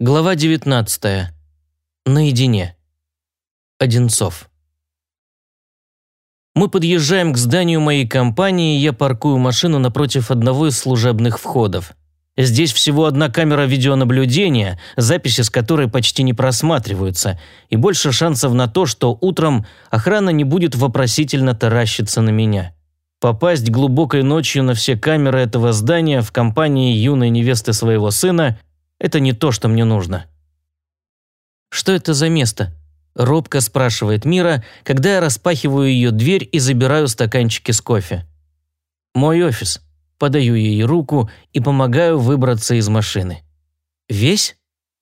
Глава 19. Наедине. Одинцов. Мы подъезжаем к зданию моей компании, я паркую машину напротив одного из служебных входов. Здесь всего одна камера видеонаблюдения, записи с которой почти не просматриваются, и больше шансов на то, что утром охрана не будет вопросительно таращиться на меня. Попасть глубокой ночью на все камеры этого здания в компании юной невесты своего сына – это не то, что мне нужно. «Что это за место?» – робко спрашивает Мира, когда я распахиваю ее дверь и забираю стаканчики с кофе. «Мой офис». Подаю ей руку и помогаю выбраться из машины. «Весь?»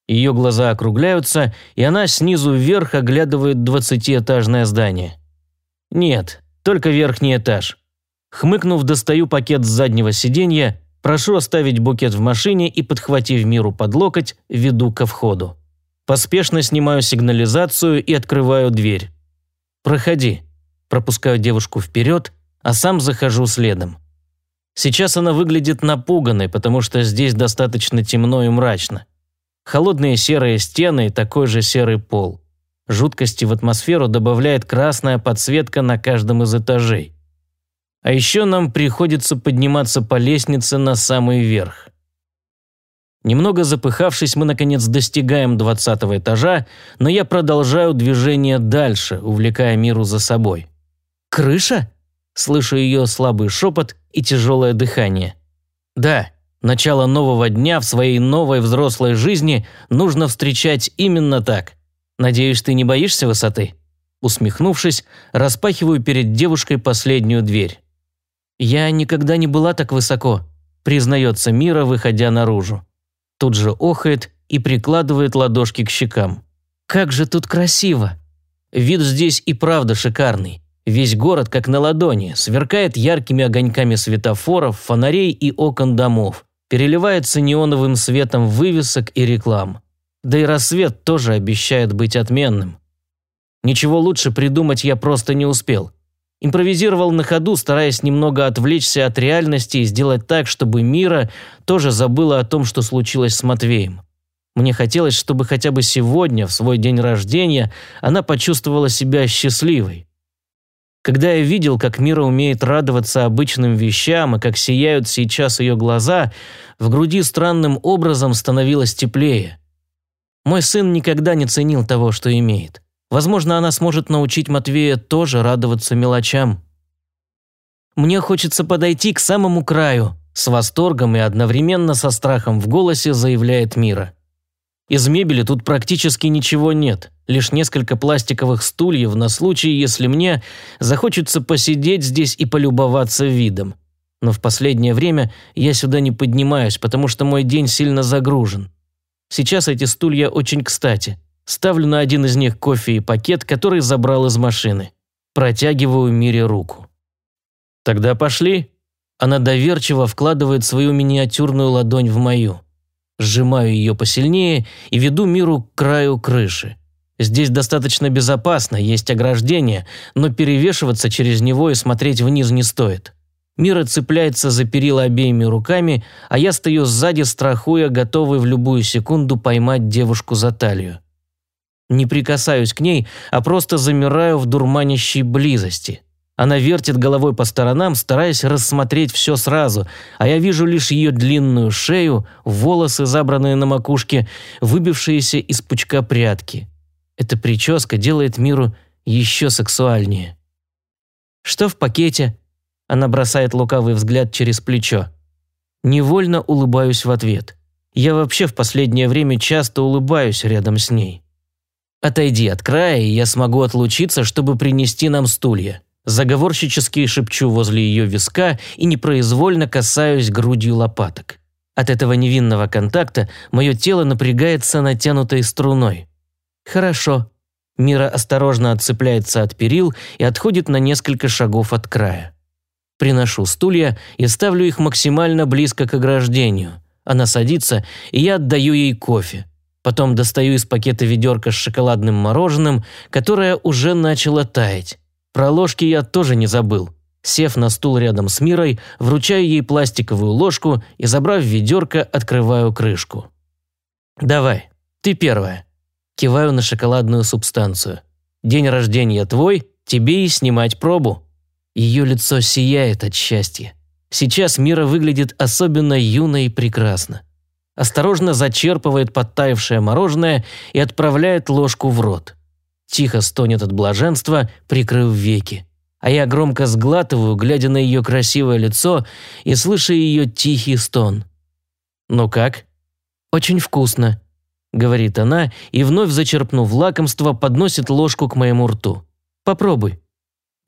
Ее глаза округляются, и она снизу вверх оглядывает двадцатиэтажное здание. «Нет, только верхний этаж». Хмыкнув, достаю пакет с заднего сиденья Прошу оставить букет в машине и, подхватив Миру под локоть, веду ко входу. Поспешно снимаю сигнализацию и открываю дверь. «Проходи». Пропускаю девушку вперед, а сам захожу следом. Сейчас она выглядит напуганной, потому что здесь достаточно темно и мрачно. Холодные серые стены и такой же серый пол. Жуткости в атмосферу добавляет красная подсветка на каждом из этажей. А еще нам приходится подниматься по лестнице на самый верх. Немного запыхавшись, мы наконец достигаем двадцатого этажа, но я продолжаю движение дальше, увлекая миру за собой. «Крыша?» Слышу ее слабый шепот и тяжелое дыхание. «Да, начало нового дня в своей новой взрослой жизни нужно встречать именно так. Надеюсь, ты не боишься высоты?» Усмехнувшись, распахиваю перед девушкой последнюю дверь. «Я никогда не была так высоко», – признается Мира, выходя наружу. Тут же охает и прикладывает ладошки к щекам. «Как же тут красиво!» Вид здесь и правда шикарный. Весь город как на ладони, сверкает яркими огоньками светофоров, фонарей и окон домов, переливается неоновым светом вывесок и реклам. Да и рассвет тоже обещает быть отменным. Ничего лучше придумать я просто не успел. Импровизировал на ходу, стараясь немного отвлечься от реальности и сделать так, чтобы Мира тоже забыла о том, что случилось с Матвеем. Мне хотелось, чтобы хотя бы сегодня, в свой день рождения, она почувствовала себя счастливой. Когда я видел, как Мира умеет радоваться обычным вещам и как сияют сейчас ее глаза, в груди странным образом становилось теплее. Мой сын никогда не ценил того, что имеет. Возможно, она сможет научить Матвея тоже радоваться мелочам. Мне хочется подойти к самому краю, с восторгом и одновременно со страхом в голосе заявляет Мира. Из мебели тут практически ничего нет, лишь несколько пластиковых стульев на случай, если мне захочется посидеть здесь и полюбоваться видом. Но в последнее время я сюда не поднимаюсь, потому что мой день сильно загружен. Сейчас эти стулья очень кстати. Ставлю на один из них кофе и пакет, который забрал из машины. Протягиваю Мире руку. «Тогда пошли». Она доверчиво вкладывает свою миниатюрную ладонь в мою. Сжимаю ее посильнее и веду Миру к краю крыши. Здесь достаточно безопасно, есть ограждение, но перевешиваться через него и смотреть вниз не стоит. Мира цепляется за перила обеими руками, а я стою сзади, страхуя, готовый в любую секунду поймать девушку за талию. Не прикасаюсь к ней, а просто замираю в дурманящей близости. Она вертит головой по сторонам, стараясь рассмотреть все сразу, а я вижу лишь ее длинную шею, волосы, забранные на макушке, выбившиеся из пучка прятки. Эта прическа делает миру еще сексуальнее. «Что в пакете?» Она бросает лукавый взгляд через плечо. Невольно улыбаюсь в ответ. Я вообще в последнее время часто улыбаюсь рядом с ней. «Отойди от края, и я смогу отлучиться, чтобы принести нам стулья». Заговорщически шепчу возле ее виска и непроизвольно касаюсь грудью лопаток. От этого невинного контакта мое тело напрягается натянутой струной. «Хорошо». Мира осторожно отцепляется от перил и отходит на несколько шагов от края. Приношу стулья и ставлю их максимально близко к ограждению. Она садится, и я отдаю ей кофе. Потом достаю из пакета ведерко с шоколадным мороженым, которое уже начало таять. Про ложки я тоже не забыл. Сев на стул рядом с Мирой, вручаю ей пластиковую ложку и, забрав ведерко, открываю крышку. «Давай, Ты первая. Киваю на шоколадную субстанцию. День рождения твой, тебе и снимать пробу. Ее лицо сияет от счастья. Сейчас Мира выглядит особенно юно и прекрасно. Осторожно зачерпывает подтаявшее мороженое и отправляет ложку в рот. Тихо стонет от блаженства, прикрыв веки. А я громко сглатываю, глядя на ее красивое лицо и слыша ее тихий стон. «Ну как?» «Очень вкусно», — говорит она и, вновь зачерпнув лакомство, подносит ложку к моему рту. «Попробуй».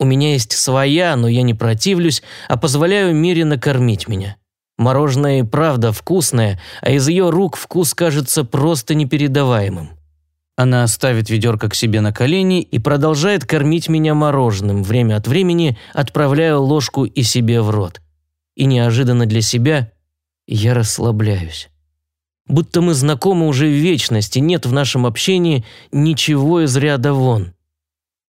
У меня есть своя, но я не противлюсь, а позволяю Мире накормить меня. Мороженое и правда вкусное, а из ее рук вкус кажется просто непередаваемым. Она ставит ведерко к себе на колени и продолжает кормить меня мороженым, время от времени отправляя ложку и себе в рот. И неожиданно для себя я расслабляюсь. Будто мы знакомы уже в вечности, нет в нашем общении ничего из ряда вон.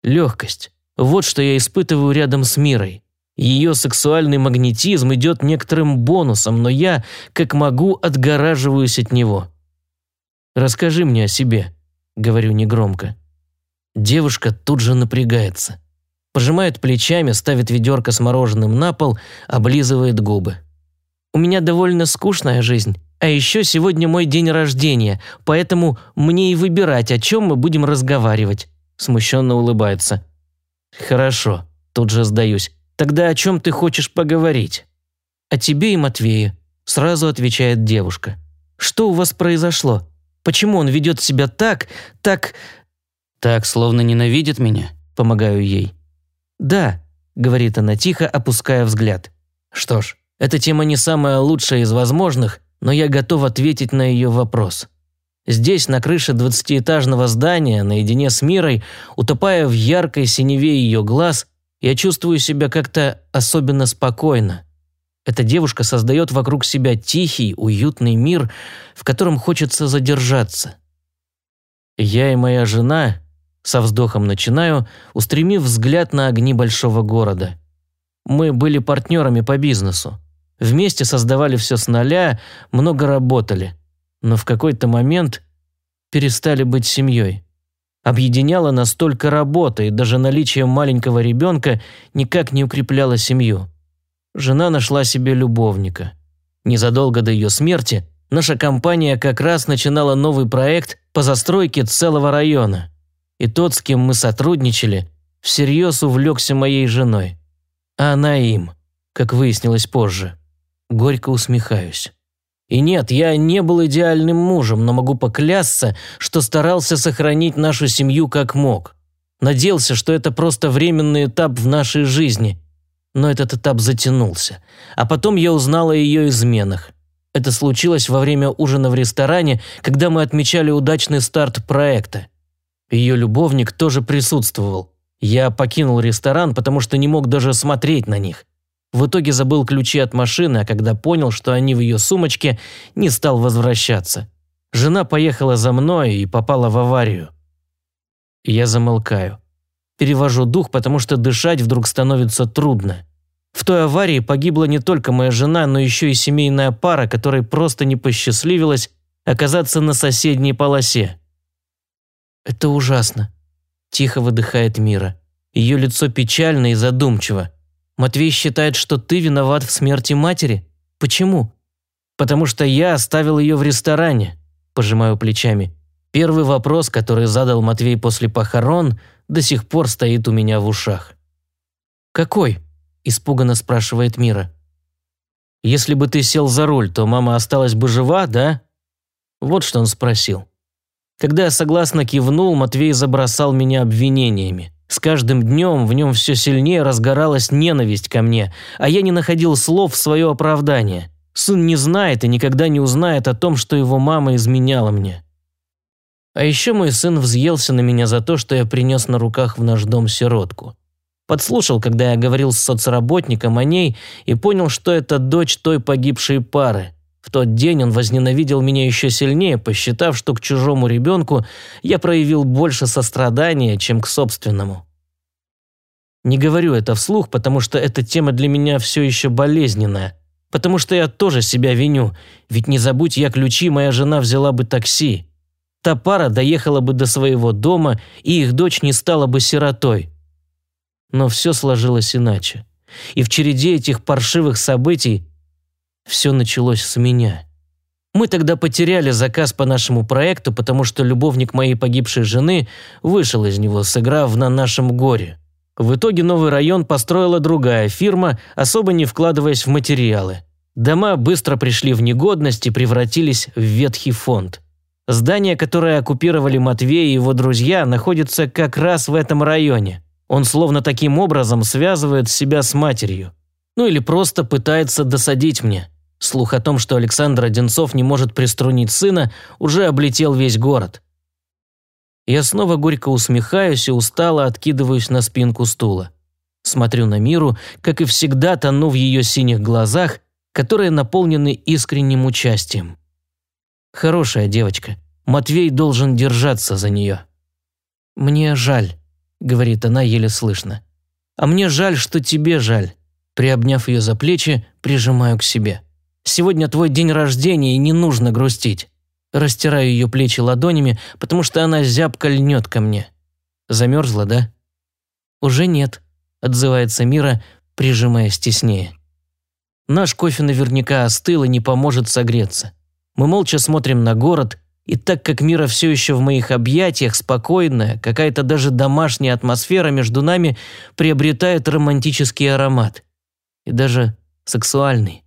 Легкость. Вот что я испытываю рядом с Мирой. Ее сексуальный магнетизм идет некоторым бонусом, но я, как могу, отгораживаюсь от него. «Расскажи мне о себе», — говорю негромко. Девушка тут же напрягается. Пожимает плечами, ставит ведерко с мороженым на пол, облизывает губы. «У меня довольно скучная жизнь, а еще сегодня мой день рождения, поэтому мне и выбирать, о чем мы будем разговаривать», — смущенно улыбается. «Хорошо», – тут же сдаюсь. «Тогда о чем ты хочешь поговорить?» «О тебе и Матвее», – сразу отвечает девушка. «Что у вас произошло? Почему он ведет себя так, так...» «Так, словно ненавидит меня», – помогаю ей. «Да», – говорит она тихо, опуская взгляд. «Что ж, эта тема не самая лучшая из возможных, но я готов ответить на ее вопрос». Здесь, на крыше двадцатиэтажного здания, наедине с Мирой, утопая в яркой синеве ее глаз, я чувствую себя как-то особенно спокойно. Эта девушка создает вокруг себя тихий, уютный мир, в котором хочется задержаться. Я и моя жена, со вздохом начинаю, устремив взгляд на огни большого города. Мы были партнерами по бизнесу. Вместе создавали все с нуля, много работали – но в какой-то момент перестали быть семьей. Объединяла нас только работа, и даже наличие маленького ребенка никак не укрепляло семью. Жена нашла себе любовника. Незадолго до ее смерти наша компания как раз начинала новый проект по застройке целого района. И тот, с кем мы сотрудничали, всерьез увлекся моей женой. А она им, как выяснилось позже. Горько усмехаюсь. И нет, я не был идеальным мужем, но могу поклясться, что старался сохранить нашу семью как мог. Надеялся, что это просто временный этап в нашей жизни. Но этот этап затянулся. А потом я узнал о ее изменах. Это случилось во время ужина в ресторане, когда мы отмечали удачный старт проекта. Ее любовник тоже присутствовал. Я покинул ресторан, потому что не мог даже смотреть на них. В итоге забыл ключи от машины, а когда понял, что они в ее сумочке, не стал возвращаться. Жена поехала за мной и попала в аварию. Я замолкаю. Перевожу дух, потому что дышать вдруг становится трудно. В той аварии погибла не только моя жена, но еще и семейная пара, которой просто не посчастливилось оказаться на соседней полосе. «Это ужасно», – тихо выдыхает Мира. Ее лицо печально и задумчиво. Матвей считает, что ты виноват в смерти матери? Почему? Потому что я оставил ее в ресторане. Пожимаю плечами. Первый вопрос, который задал Матвей после похорон, до сих пор стоит у меня в ушах. «Какой?» – испуганно спрашивает Мира. «Если бы ты сел за руль, то мама осталась бы жива, да?» Вот что он спросил. Когда я согласно кивнул, Матвей забросал меня обвинениями. С каждым днем в нем все сильнее разгоралась ненависть ко мне, а я не находил слов в свое оправдание. Сын не знает и никогда не узнает о том, что его мама изменяла мне. А еще мой сын взъелся на меня за то, что я принес на руках в наш дом сиротку. Подслушал, когда я говорил с соцработником о ней и понял, что это дочь той погибшей пары. В тот день он возненавидел меня еще сильнее, посчитав, что к чужому ребенку я проявил больше сострадания, чем к собственному. Не говорю это вслух, потому что эта тема для меня все еще болезненная. Потому что я тоже себя виню, ведь не забудь я ключи, моя жена взяла бы такси. та пара доехала бы до своего дома, и их дочь не стала бы сиротой. Но все сложилось иначе. И в череде этих паршивых событий все началось с меня. Мы тогда потеряли заказ по нашему проекту, потому что любовник моей погибшей жены вышел из него, сыграв на нашем горе. В итоге новый район построила другая фирма, особо не вкладываясь в материалы. Дома быстро пришли в негодность и превратились в ветхий фонд. Здание, которое оккупировали Матвей и его друзья, находится как раз в этом районе. Он словно таким образом связывает себя с матерью. Ну или просто пытается досадить мне. Слух о том, что Александр Одинцов не может приструнить сына, уже облетел весь город. Я снова горько усмехаюсь и устало откидываюсь на спинку стула. Смотрю на Миру, как и всегда тону в ее синих глазах, которые наполнены искренним участием. Хорошая девочка. Матвей должен держаться за нее. «Мне жаль», — говорит она еле слышно. «А мне жаль, что тебе жаль». Приобняв ее за плечи, прижимаю к себе. Сегодня твой день рождения, и не нужно грустить. Растираю ее плечи ладонями, потому что она зябко льнет ко мне. Замерзла, да? Уже нет, отзывается Мира, прижимаясь теснее. Наш кофе наверняка остыл и не поможет согреться. Мы молча смотрим на город, и так как Мира все еще в моих объятиях, спокойная, какая-то даже домашняя атмосфера между нами приобретает романтический аромат. И даже сексуальный.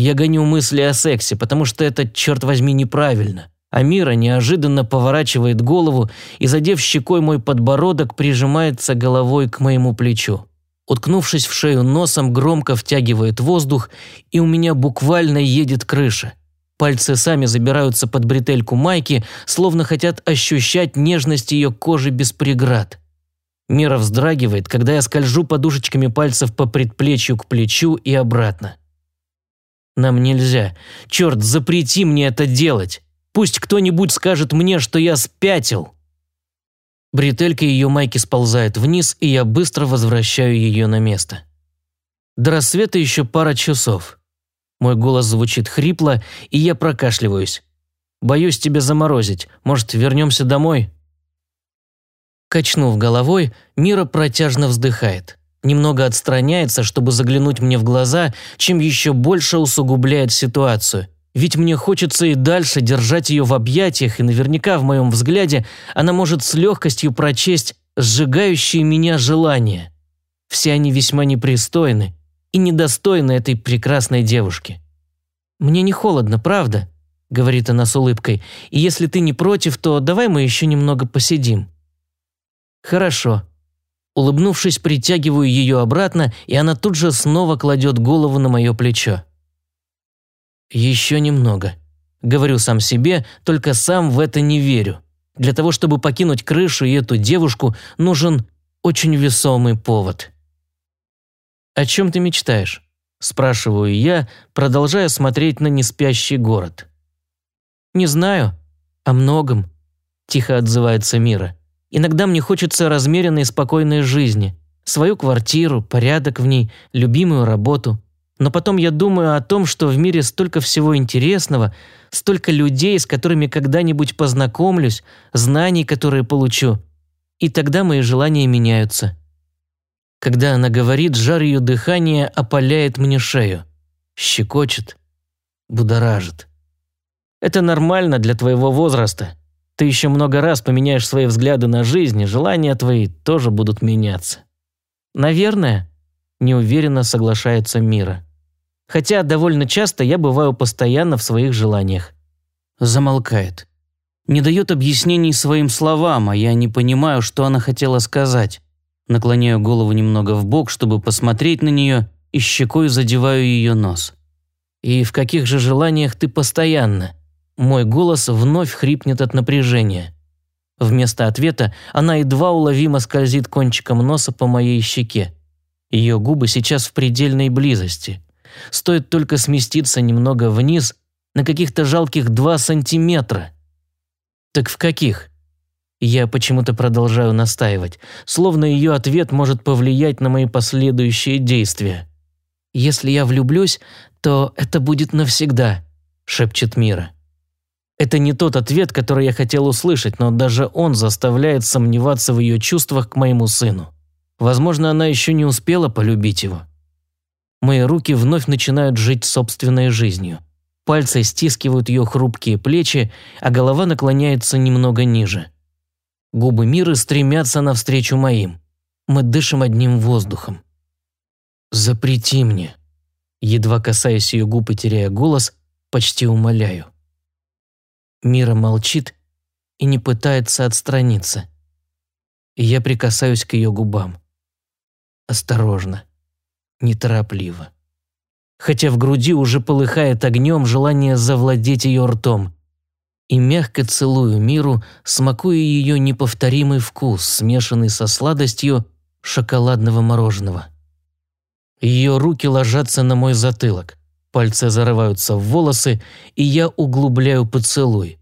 Я гоню мысли о сексе, потому что это, черт возьми, неправильно. А Мира неожиданно поворачивает голову и, задев щекой мой подбородок, прижимается головой к моему плечу. Уткнувшись в шею носом, громко втягивает воздух, и у меня буквально едет крыша. Пальцы сами забираются под бретельку майки, словно хотят ощущать нежность ее кожи без преград. Мира вздрагивает, когда я скольжу подушечками пальцев по предплечью к плечу и обратно. Нам нельзя. Черт, запрети мне это делать. Пусть кто-нибудь скажет мне, что я спятил. Бретелька ее майки сползает вниз, и я быстро возвращаю ее на место. До рассвета еще пара часов. Мой голос звучит хрипло, и я прокашливаюсь. Боюсь тебя заморозить. Может, вернемся домой? Качнув головой, Мира протяжно вздыхает немного отстраняется, чтобы заглянуть мне в глаза, чем еще больше усугубляет ситуацию. Ведь мне хочется и дальше держать ее в объятиях, и наверняка в моем взгляде она может с легкостью прочесть сжигающие меня желания. Все они весьма непристойны и недостойны этой прекрасной девушки. «Мне не холодно, правда?» – говорит она с улыбкой. «И если ты не против, то давай мы еще немного посидим». «Хорошо», Улыбнувшись, притягиваю ее обратно, и она тут же снова кладет голову на мое плечо. «Еще немного», — говорю сам себе, только сам в это не верю. Для того, чтобы покинуть крышу и эту девушку, нужен очень весомый повод. «О чем ты мечтаешь?» – спрашиваю я, продолжая смотреть на неспящий город. «Не знаю. О многом», – тихо отзывается Мира. Иногда мне хочется размеренной спокойной жизни, свою квартиру, порядок в ней, любимую работу. Но потом я думаю о том, что в мире столько всего интересного, столько людей, с которыми когда-нибудь познакомлюсь, знаний, которые получу. И тогда мои желания меняются. Когда она говорит, жар ее дыхания опаляет мне шею. Щекочет, будоражит. Это нормально для твоего возраста. Ты еще много раз поменяешь свои взгляды на жизнь, и желания твои тоже будут меняться. Наверное, неуверенно соглашается Мира. Хотя довольно часто я бываю постоянно в своих желаниях. Замолкает. Не дает объяснений своим словам, а я не понимаю, что она хотела сказать. Наклоняю голову немного в бок, чтобы посмотреть на нее, и щекой задеваю ее нос. И в каких же желаниях ты постоянно? Мой голос вновь хрипнет от напряжения. Вместо ответа она едва уловимо скользит кончиком носа по моей щеке. Ее губы сейчас в предельной близости. Стоит только сместиться немного вниз на каких-то жалких два сантиметра. Так в каких? Я почему-то продолжаю настаивать, словно ее ответ может повлиять на мои последующие действия. «Если я влюблюсь, то это будет навсегда», – шепчет Мира. Это не тот ответ, который я хотел услышать, но даже он заставляет сомневаться в ее чувствах к моему сыну. Возможно, она еще не успела полюбить его. Мои руки вновь начинают жить собственной жизнью. Пальцы стискивают ее хрупкие плечи, а голова наклоняется немного ниже. Губы мира стремятся навстречу моим. Мы дышим одним воздухом. «Запрети мне», едва касаясь ее губ и теряя голос, почти умоляю. Мира молчит и не пытается отстраниться. И я прикасаюсь к ее губам. Осторожно, неторопливо. Хотя в груди уже полыхает огнем желание завладеть ее ртом. И мягко целую Миру, смакуя ее неповторимый вкус, смешанный со сладостью шоколадного мороженого. Ее руки ложатся на мой затылок. Пальцы зарываются в волосы, и я углубляю поцелуй.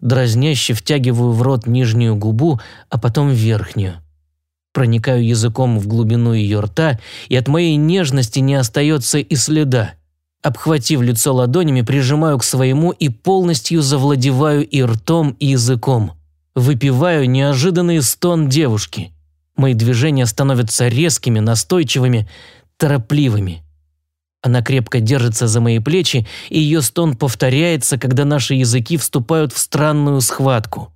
Дразняще втягиваю в рот нижнюю губу, а потом верхнюю. Проникаю языком в глубину ее рта, и от моей нежности не остается и следа. Обхватив лицо ладонями, прижимаю к своему и полностью завладеваю и ртом, и языком. Выпиваю неожиданный стон девушки. Мои движения становятся резкими, настойчивыми, торопливыми. Она крепко держится за мои плечи, и ее стон повторяется, когда наши языки вступают в странную схватку.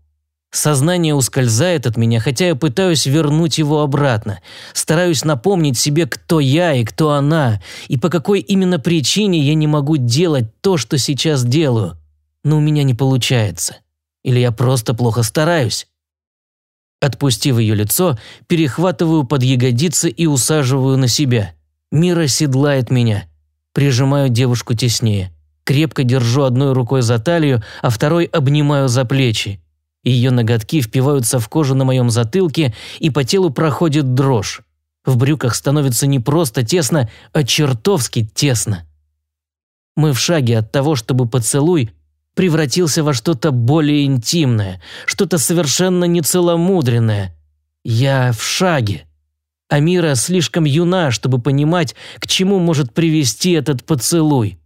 Сознание ускользает от меня, хотя я пытаюсь вернуть его обратно. Стараюсь напомнить себе, кто я и кто она, и по какой именно причине я не могу делать то, что сейчас делаю. Но у меня не получается. Или я просто плохо стараюсь. Отпустив ее лицо, перехватываю под ягодицы и усаживаю на себя. Мира седлает меня – Прижимаю девушку теснее. Крепко держу одной рукой за талию, а второй обнимаю за плечи. Ее ноготки впиваются в кожу на моем затылке, и по телу проходит дрожь. В брюках становится не просто тесно, а чертовски тесно. Мы в шаге от того, чтобы поцелуй превратился во что-то более интимное, что-то совершенно нецеломудренное. Я в шаге. Амира слишком юна, чтобы понимать, к чему может привести этот поцелуй.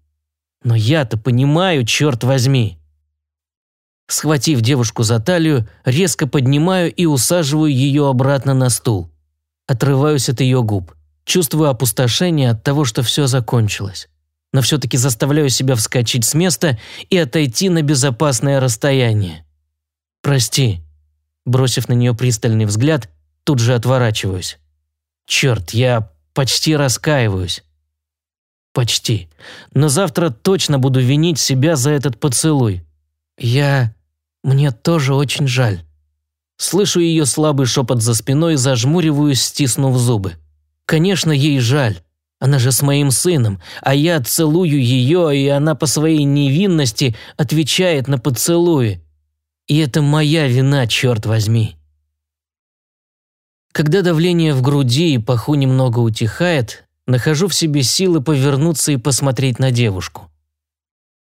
Но я-то понимаю, черт возьми. Схватив девушку за талию, резко поднимаю и усаживаю ее обратно на стул. Отрываюсь от ее губ. Чувствую опустошение от того, что все закончилось. Но все-таки заставляю себя вскочить с места и отойти на безопасное расстояние. «Прости». Бросив на нее пристальный взгляд, тут же отворачиваюсь. Черт, я почти раскаиваюсь. Почти. Но завтра точно буду винить себя за этот поцелуй. Я... Мне тоже очень жаль. Слышу ее слабый шепот за спиной, зажмуриваюсь, стиснув зубы. Конечно, ей жаль. Она же с моим сыном, а я целую ее, и она по своей невинности отвечает на поцелуи. И это моя вина, черт возьми. Когда давление в груди и паху немного утихает, нахожу в себе силы повернуться и посмотреть на девушку.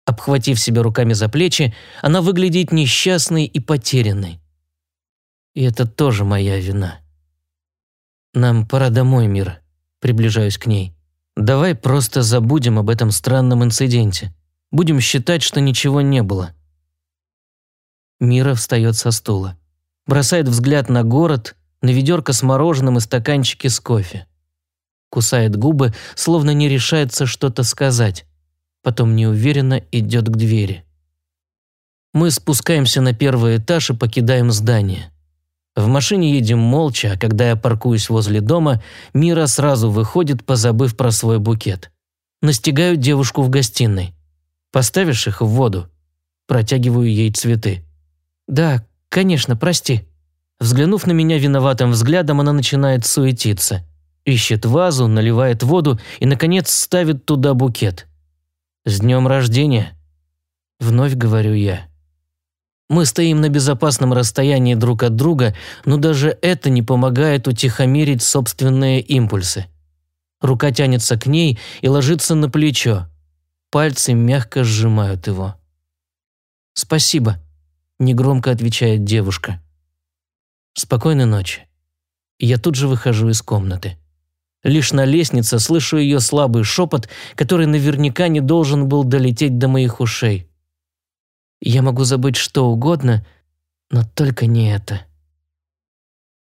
Обхватив себя руками за плечи, она выглядит несчастной и потерянной. И это тоже моя вина. «Нам пора домой, Мир», — приближаюсь к ней. «Давай просто забудем об этом странном инциденте. Будем считать, что ничего не было». Мира встает со стула. Бросает взгляд на город на ведерко с мороженым и стаканчики с кофе. Кусает губы, словно не решается что-то сказать. Потом неуверенно идет к двери. Мы спускаемся на первый этаж и покидаем здание. В машине едем молча, а когда я паркуюсь возле дома, Мира сразу выходит, позабыв про свой букет. Настигаю девушку в гостиной. «Поставишь их в воду?» Протягиваю ей цветы. «Да, конечно, прости». Взглянув на меня виноватым взглядом, она начинает суетиться. Ищет вазу, наливает воду и, наконец, ставит туда букет. «С днем рождения!» Вновь говорю я. Мы стоим на безопасном расстоянии друг от друга, но даже это не помогает утихомирить собственные импульсы. Рука тянется к ней и ложится на плечо. Пальцы мягко сжимают его. «Спасибо», – негромко отвечает девушка. Спокойной ночи. Я тут же выхожу из комнаты. Лишь на лестнице слышу ее слабый шепот, который наверняка не должен был долететь до моих ушей. Я могу забыть что угодно, но только не это.